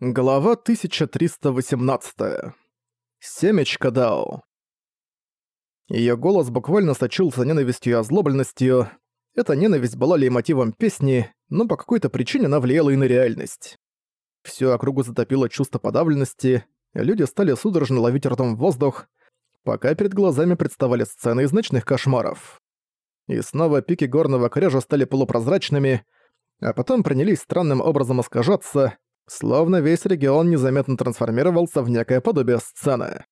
Глава 1318. Семечко Дао. Её голос буквально сочился ненавистью и озлобленностью. Эта ненависть была ли мотивом песни, но по какой-то причине она влияла и на реальность. Всю округу затопило чувство подавленности, люди стали судорожно ловить ртом воздух, пока перед глазами представали сцены из ночных кошмаров. И снова пики горного кряжа стали полупрозрачными, а потом принялись странным образом искажаться, Словно весь регион незаметно трансформировался в некое подобие сцены.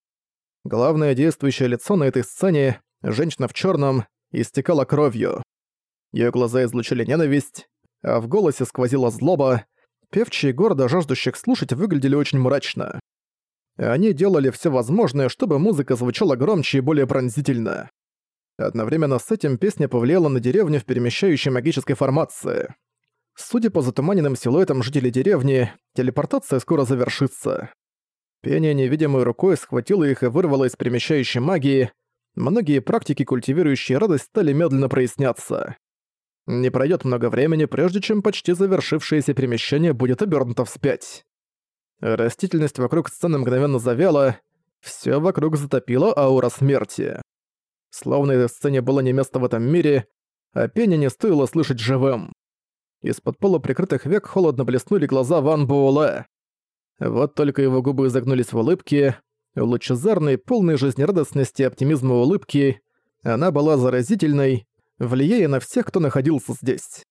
Главное действующее лицо на этой сцене, женщина в черном, истекала кровью. Ее глаза излучили ненависть, а в голосе сквозила злоба. Певчие города, жаждущих слушать, выглядели очень мрачно. Они делали все возможное, чтобы музыка звучала громче и более пронзительно. Одновременно с этим песня повлияла на деревню в перемещающей магической формации. Судя по затуманенным силуэтам жителей деревни, телепортация скоро завершится. Пение невидимой рукой схватило их и вырвало из перемещающей магии. Многие практики, культивирующие радость, стали медленно проясняться. Не пройдет много времени, прежде чем почти завершившееся перемещение будет обернуто вспять. Растительность вокруг сцены мгновенно завяла, все вокруг затопило аура смерти. Словно этой сцене было не место в этом мире, а пение не стоило слышать живым. Из-под полуприкрытых век холодно блеснули глаза Ван Буэлэ. Вот только его губы изогнулись в улыбке, лучезарной, полной жизнерадостности и оптимизма улыбки. Она была заразительной, влияя на всех, кто находился здесь.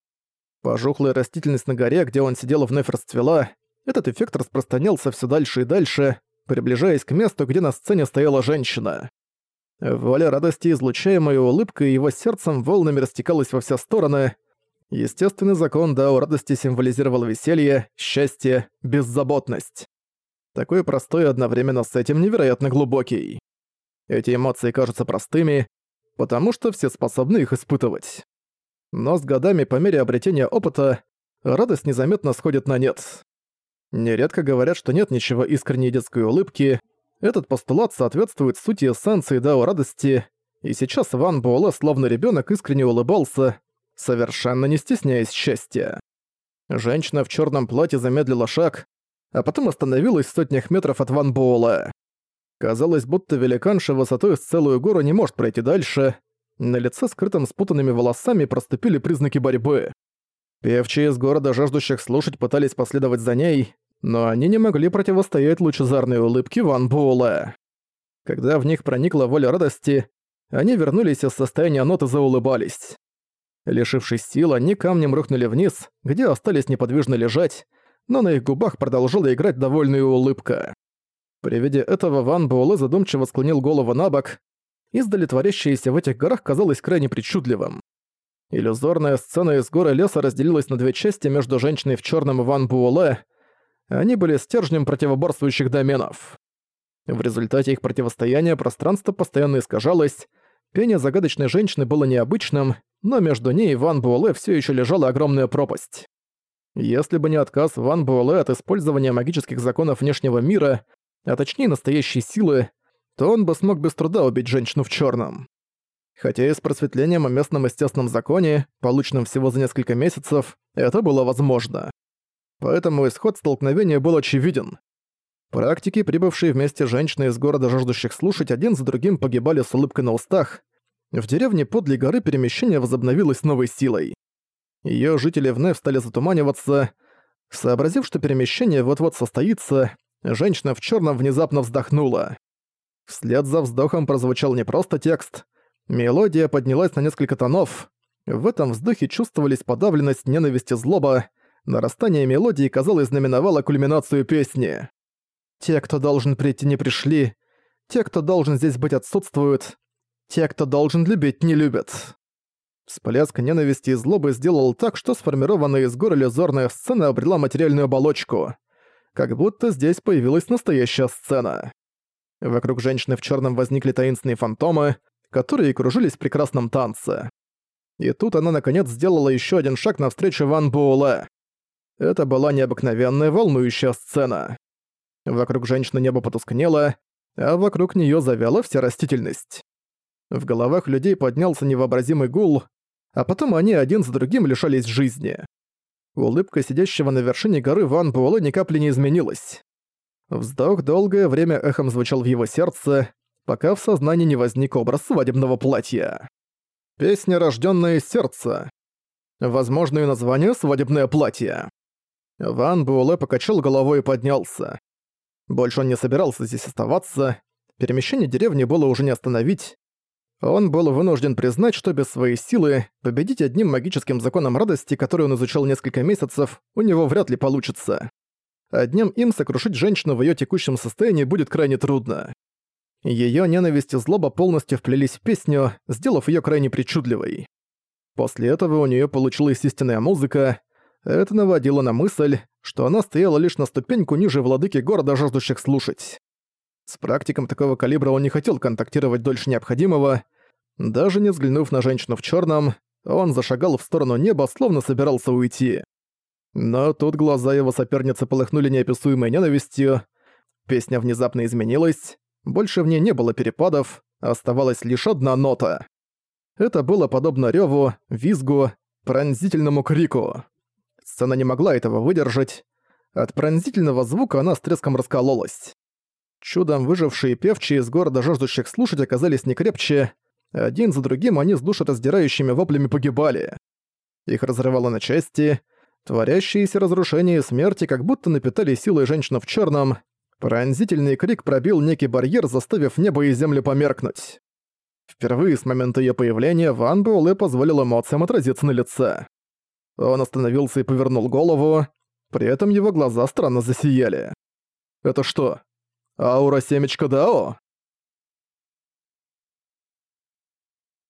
Пожухлая растительность на горе, где он сидел, вновь расцвела. Этот эффект распространялся все дальше и дальше, приближаясь к месту, где на сцене стояла женщина. Воля радости, излучаемая улыбкой, его сердцем волнами растекалась во все стороны, Естественный закон Дао радости символизировал веселье, счастье, беззаботность. Такой простой и одновременно с этим невероятно глубокий. Эти эмоции кажутся простыми, потому что все способны их испытывать. Но с годами, по мере обретения опыта, радость незаметно сходит на нет. Нередко говорят, что нет ничего искренней детской улыбки. Этот постулат соответствует сути эссенции Дао радости, и сейчас Ван Буэлэ словно ребенок искренне улыбался, совершенно не стесняясь счастья. Женщина в черном платье замедлила шаг, а потом остановилась в сотнях метров от Ван Буэлла. Казалось, будто великанша высотой с целую гору не может пройти дальше. На лице, скрытым спутанными волосами, проступили признаки борьбы. Певчие из города, жаждущих слушать, пытались последовать за ней, но они не могли противостоять лучезарной улыбке Ван Буэлла. Когда в них проникла воля радости, они вернулись из состояния ноты и заулыбались. Лишившись сил, они камнем рухнули вниз, где остались неподвижно лежать, но на их губах продолжала играть довольная улыбка. При виде этого Ван Буэлэ задумчиво склонил голову на бок, издали творящееся в этих горах казалось крайне причудливым. Иллюзорная сцена из горы леса разделилась на две части между женщиной в черном и Ван Буэлэ. Они были стержнем противоборствующих доменов. В результате их противостояния пространство постоянно искажалось, пение загадочной женщины было необычным, но между ней и Ван Буэлэ все еще лежала огромная пропасть. Если бы не отказ Ван Буэлэ от использования магических законов внешнего мира, а точнее настоящей силы, то он бы смог без труда убить женщину в черном. Хотя и с просветлением о местном естественном законе, полученном всего за несколько месяцев, это было возможно. Поэтому исход столкновения был очевиден. Практики, прибывшие вместе женщины из города жаждущих слушать, один за другим погибали с улыбкой на устах, в деревне подле горы перемещение возобновилось новой силой. Её жители вновь стали затуманиваться. Сообразив, что перемещение вот-вот состоится, женщина в чёрном внезапно вздохнула. Вслед за вздохом прозвучал не просто текст. Мелодия поднялась на несколько тонов. В этом вздохе чувствовались подавленность, ненависть и злоба. Нарастание мелодии, казалось, знаменовало кульминацию песни. «Те, кто должен прийти, не пришли. Те, кто должен здесь быть, отсутствуют. Те, кто должен любить, не любят. Всплеск ненависти и злобы сделал так, что сформированная из горы иллюзорная сцена обрела материальную оболочку. Как будто здесь появилась настоящая сцена. Вокруг женщины в черном возникли таинственные фантомы, которые кружились в прекрасном танце. И тут она наконец сделала еще один шаг навстречу Ван Буэлэ. Это была необыкновенная волнующая сцена. Вокруг женщины небо потускнело, а вокруг нее завяла вся растительность. В головах людей поднялся невообразимый гул, а потом они один за другим лишались жизни. улыбка сидящего на вершине горы Ван Буэлэ ни капли не изменилась. Вздох долгое время эхом звучал в его сердце, пока в сознании не возник образ свадебного платья. Песня, рожденная из сердца. Возможное название «Свадебное платье». Ван Буэлэ покачал головой и поднялся. Больше он не собирался здесь оставаться, перемещение деревни было уже не остановить. Он был вынужден признать, что без своей силы победить одним магическим законом радости, который он изучал несколько месяцев, у него вряд ли получится. Одним им сокрушить женщину в её текущем состоянии будет крайне трудно. Её ненависть и злоба полностью вплелись в песню, сделав её крайне причудливой. После этого у неё получилась истинная музыка. Это наводило на мысль, что она стояла лишь на ступеньку ниже владыки города, жаждущих слушать. С практиком такого калибра он не хотел контактировать дольше необходимого. Даже не взглянув на женщину в чёрном, он зашагал в сторону неба, словно собирался уйти. Но тут глаза его соперницы полыхнули неописуемой ненавистью. Песня внезапно изменилась. Больше в ней не было перепадов, оставалась лишь одна нота. Это было подобно рёву, визгу, пронзительному крику. Сцена не могла этого выдержать. От пронзительного звука она с треском раскололась. Чудом выжившие певчие из города жаждущих слушать оказались не крепче. Один за другим они с душераздирающими воплями погибали. Их разрывало на части. Творящиеся разрушения и смерти как будто напитали силой женщину в черном. Пронзительный крик пробил некий барьер, заставив небо и землю померкнуть. Впервые с момента ее появления Ван Буэлэ позволил эмоциям отразиться на лице. Он остановился и повернул голову, при этом его глаза странно засияли. «Это что, аура семечка Дао?»